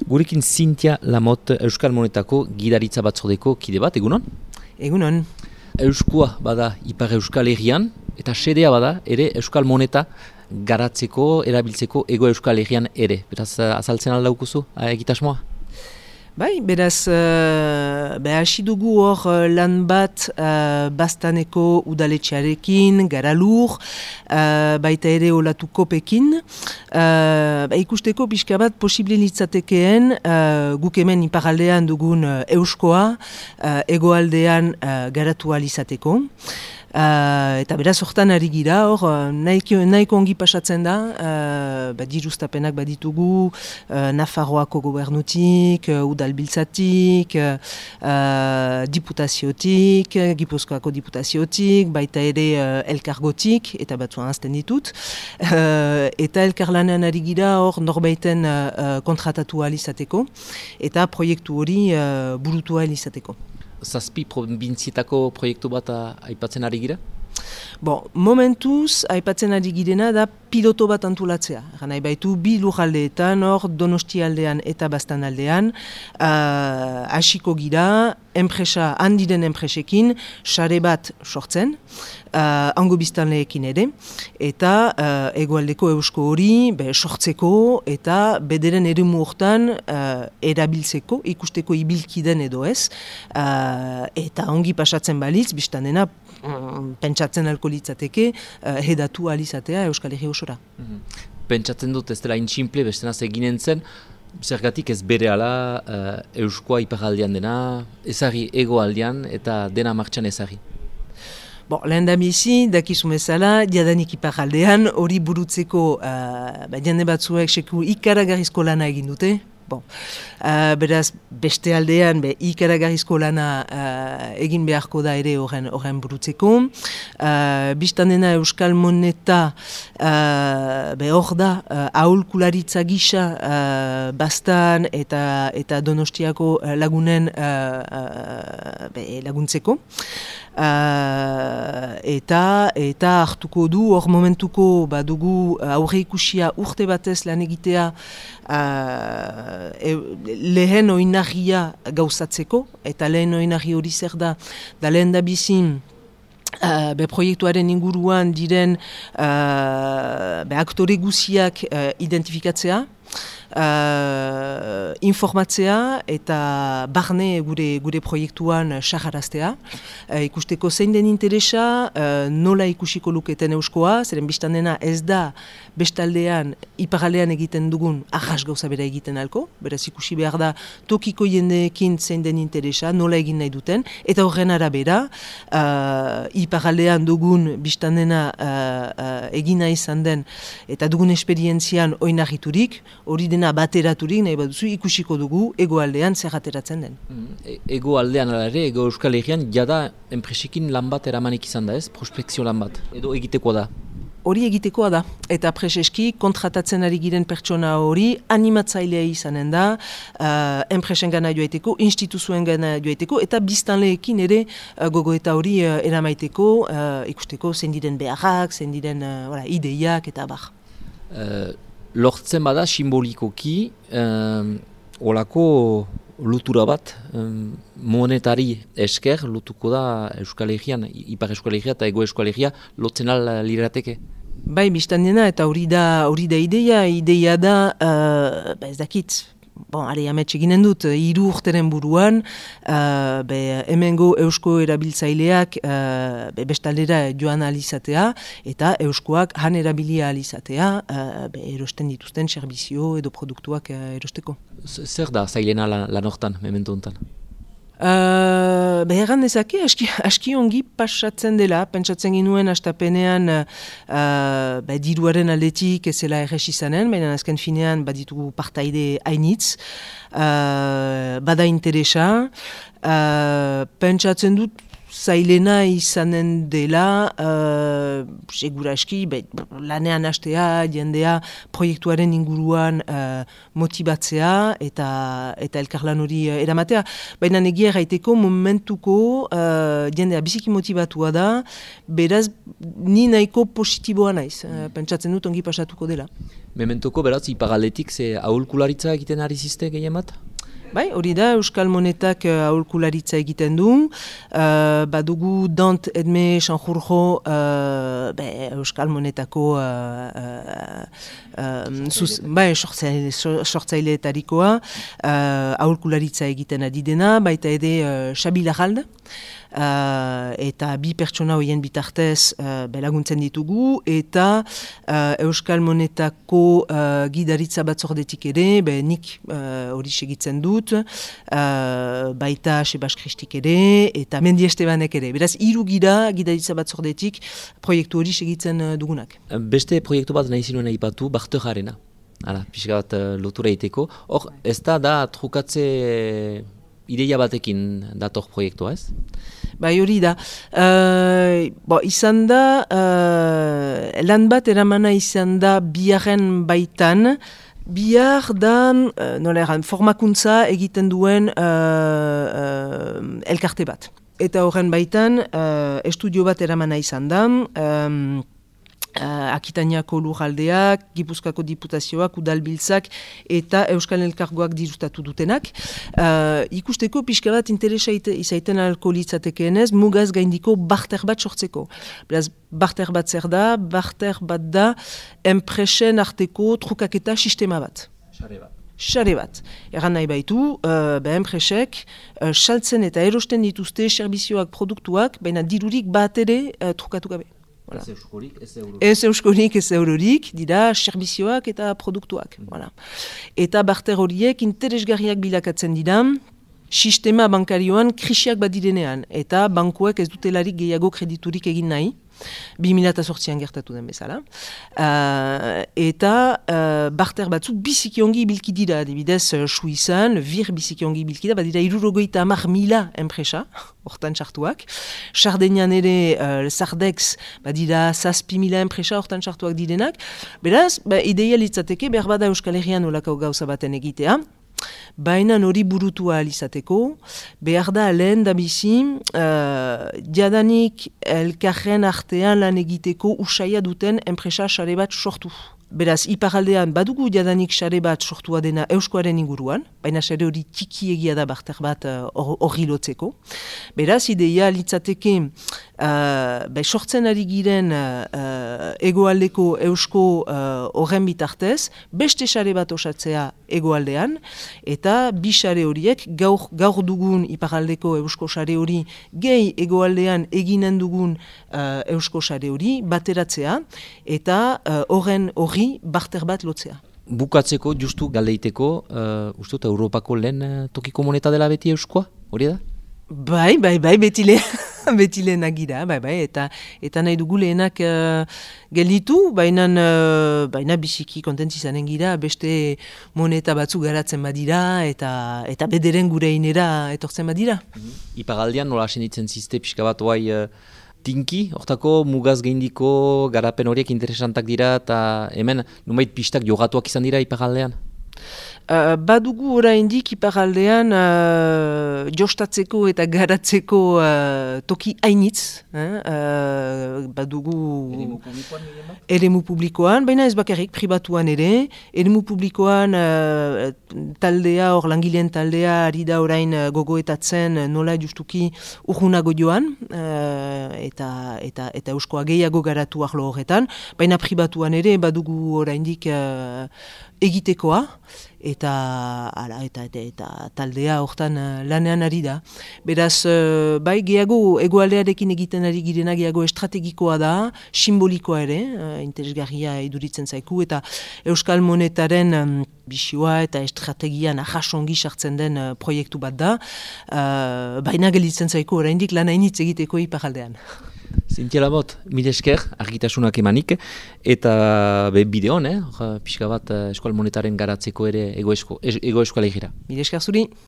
Gurekin Zintia Lamot Euskal Monetako gidaritza batzordeko kide bat, egunon? Egunon. Euskua bada Ipar Euskal Herrian, eta sedea bada ere Euskal Moneta garatzeko, erabiltzeko ego Euskal Herrian ere. Beraz, azaltzen aldaukuzu, egitasmoa? Bai, beraz, uh, hasi dugu hor uh, lan bat uh, bastaneko udaletxearekin, gara lur, uh, baita ere olatu kopekin. Uh, ba, ikusteko pixka bat posible litzatekeen uh, guk hemen iparaldean dugun uh, euskoa, uh, egoaldean uh, garatu alizateko. Uh, eta beraz hortan ari gira, hor, nahiko, nahiko ongi pasatzen da, uh, ba, diruztapenak baditugu, uh, Nafarroako gobernutik, uh, udalbiltzatik, uh, diputaziotik, Gipuzkoako diputaziotik, baita ere uh, elkargotik, eta batzuan azten ditut, uh, eta elkarlanean ari gira, hor, norbaiten uh, kontratatu alizateko, eta proiektu hori uh, burutu alizateko zazpi provinzietako proiektu bat aipatzen ari gira? Bon, momentuz, aipatzen ari girena da piloto bat antulatzea. Gana baitu bi lujaldeetan, hor, donosti aldean eta bastan aldean, uh, hasiko gira, enpresa, handiren enpresekin, sare bat sortzen, uh, ango biztanleekin ere, eta uh, egoaldeko eusko hori be, sortzeko eta bederen ere hortan uh, erabiltzeko, ikusteko ibilkiden edo ez, uh, eta ongi pasatzen balitz, biztan dena, pentsatzen alko litzateke, uh, hedatu alizatea Euskal Herri osora. Mhm. Pentsatzen dut ez dela intximple, bestenaz eginen zen, Zergatik ez bere ala uh, Euskoa iparaldean dena, ezari egoaldean eta dena martxan ezari. Bon, lehen da bizi, dakizu bezala, diadanik iparaldean, hori burutzeko uh, jende batzuek seku ikaragarrizko lana egin dute, Bon. Uh, beraz, beste aldean, be, ikaragarrizko lana uh, egin beharko da ere horren, horren burutzeko. Uh, Bistan dena Euskal Moneta uh, be hor da, uh, aholkularitza gisa uh, bastan eta, eta donostiako lagunen uh, be, laguntzeko. Uh, eta eta hartuko du hor momentuko badugu aurre ikusia urte batez lan egitea e, lehen oinarria gauzatzeko, eta lehen oinarri hori zer da, da lehen da bizin, Uh, be proiektuaren inguruan diren uh, be aktore guziak uh, identifikatzea, uh, informatzea eta barne gure gure proiektuan saharaztea. Uh, ikusteko zein den interesa, uh, nola ikusiko luketen euskoa, zeren biztan dena ez da bestaldean, iparalean egiten dugun ahas gauza bera egiten alko, beraz ikusi behar da tokiko jendeekin zein den interesa, nola egin nahi duten, eta horren arabera, uh, iparalean dugun biztan dena uh, uh, egina izan den, eta dugun esperientzian oinarriturik, hori den dena bateraturik nahi baduzu ikusiko dugu egoaldean zer ateratzen den. Mm, e egoaldean ere, ego euskal egian, jada enpresekin lan bat eramanik izan da ez, prospekzio lan bat, edo egiteko da? Hori egitekoa da, eta preseski kontratatzen ari giren pertsona hori animatzailea izanen da, uh, enpresen gana joaiteko, instituzuen gana joaiteko, eta biztanleekin ere uh, gogo eta hori uh, eramaiteko, uh, ikusteko zen diren beharrak, zen diren uh, ideiak eta bar. Uh, lortzen bada simbolikoki um, olako lutura bat monetari esker lutuko da Euskal Herrian, Ipar Euskal Herria eta Ego Euskal Herria lotzen al lirateke? Bai, biztan dena eta hori da, hori da ideia, ideia da, uh, ba ez dakit, bon, are ametxe ginen dut, hiru urteren buruan, uh, be, hemengo eusko erabiltzaileak uh, be, bestaldera joan alizatea, eta euskoak han erabilia alizatea, uh, be, erosten dituzten serbizio edo produktuak uh, erosteko. Zer da zailena lan hortan, memento honetan? Uh, Beheran dezake, aski, aski ongi pasatzen dela, pentsatzen ginuen astapenean uh, ba, diruaren aldetik ezela erres izanen, baina azken finean baditugu partaide hainitz, uh, bada interesa, uh, pentsatzen dut zailena izanen dela, uh, segura eski, lanean hastea, jendea proiektuaren inguruan uh, motibatzea eta eta elkarlan hori uh, eramatea. Baina negia gaiteko momentuko uh, jendea biziki motibatua da, beraz ni nahiko positiboa naiz, uh, pentsatzen dut ongi pasatuko dela. Mementuko beraz, ipagaletik ze aholkularitza egiten ari ziste gehien bat? Bai, hori da, Euskal Monetak uh, aholkularitza egiten du. Uh, badugu Dant Edme Sanjurjo uh, Euskal Monetako uh, uh, uh, bai, sortzaileetarikoa uh, aholkularitza egiten adidena, baita ede uh, Xabi Lajalda. Uh, eta bi pertsona hoien bitartez uh, belaguntzen ditugu eta uh, Euskal Monetako uh, gidaritza batzordetik ere, be, nik hori uh, segitzen dut, uh, baita Sebas Kristik ere eta Mendi Estebanek ere. Beraz, hiru gira gidaritza batzordetik proiektu hori segitzen dugunak. Beste proiektu bat nahi zinuen aipatu, Bartu Jarena. Hala, pixka bat lotura iteko. Hor, ez da da trukatze ideia batekin dator proiektua ez? Bai hori da. Uh, bo, izan da, uh, lan bat eramana izan da biaren baitan, Bihar da, uh, nola formakuntza egiten duen uh, uh, elkarte bat. Eta horren baitan, uh, estudio bat eramana izan da, um, Uh, Akitaniako lurraldeak, Gipuzkako diputazioak, Udalbiltzak eta Euskal Elkargoak dirustatu dutenak. Uh, ikusteko pixka bat interesa izaiten alkoholitzatekeenez, mugaz gaindiko barter bat sortzeko. Beraz, barter bat zer da, barter bat da, enpresen arteko trukaketa sistema bat. Xare bat. Xare bat. Eran nahi baitu, uh, enpresek, uh, saltzen eta erosten dituzte servizioak produktuak, baina dirurik bat ere uh, trukatu gabe. Ez euskorik, ez eurorik. Ez euskorik, ez eurorik, dira servizioak eta produktuak. Mm. Voilà. Eta barter horiek interesgarriak bilakatzen dira, sistema bankarioan krisiak badirenean, eta bankuak ez dutelarik gehiago krediturik egin nahi, 2008an gertatu den bezala. Uh, eta uh, barter batzuk bizikiongi bilki dira, adibidez, uh, Suizan, vir bizikiongi bilki da, badira irurogoita amar mila enpresa, hortan txartuak. Sardenian ere, uh, Sardex, badira zazpi mila enpresa hortan txartuak direnak. Beraz, ba, ideia litzateke, behar bada Euskal Herrian olako gauza baten egitea, baina hori burutu izateko, behar da lehen da bizi, uh, jadanik elkarren artean lan egiteko usaia duten enpresa sare bat sortu. Beraz, iparaldean badugu jadanik sare bat sortua dena euskoaren inguruan, baina sare hori tiki egia da barter bat eh, hori uh, lotzeko. Beraz, ideia litzateke uh, sortzen ari giren uh, egoaldeko eusko horren uh, bitartez, beste sare bat osatzea egoaldean, eta bi sare horiek gaur, gaur dugun iparaldeko eusko sare hori gehi egoaldean eginen dugun uh, eusko sare hori bateratzea, eta horren hori barter bat lotzea. Bukatzeko, justu galeiteko, uh, uste Europako lehen uh, tokiko moneta dela beti euskoa, hori da? Bai, bai, bai, beti lehen, beti lehen agira, bai, bai, eta, eta nahi dugu lehenak uh, gelitu, baina, uh, baina bisiki kontentzi zanen gira, beste moneta batzu garatzen badira, eta, eta bederen gure inera etortzen badira. -hmm. Ipagaldian, nola asen ditzen ziste, pixka bat, oai, uh, tinki, hortako mugaz geindiko garapen horiek interesantak dira eta hemen numait pistak jogatuak izan dira ipagaldean? Uh, badugu oraindik iparaldean uh, jostatzeko eta garatzeko uh, toki hainitz. Uh, badugu eremu publikoan, baina ez bakarrik pribatuan ere. Eremu publikoan uh, taldea, hor langileen taldea, ari da orain gogoetatzen nola justuki urgunago joan uh, eta, eta, eta euskoa gehiago garatu ahlo horretan. Baina pribatuan ere badugu oraindik uh, egitekoa eta ala, eta, eta, eta taldea hortan uh, lanean ari da. Beraz, uh, bai, gehiago egoaldearekin egiten ari girena gehiago estrategikoa da, simbolikoa ere, uh, interesgarria iduritzen zaiku, eta Euskal Monetaren um, bisioa eta estrategian ahasongi sartzen den proiektu bat da, uh, baina gelitzen zaiku oraindik lan hainitz egiteko iparaldean. Zintia labot, mil esker, argitasunak emanik, eta be, bideon, eh? pixka bat eh, eskual monetaren garatzeko ere ego, esko, ego eskuala egira. Mil esker zuri.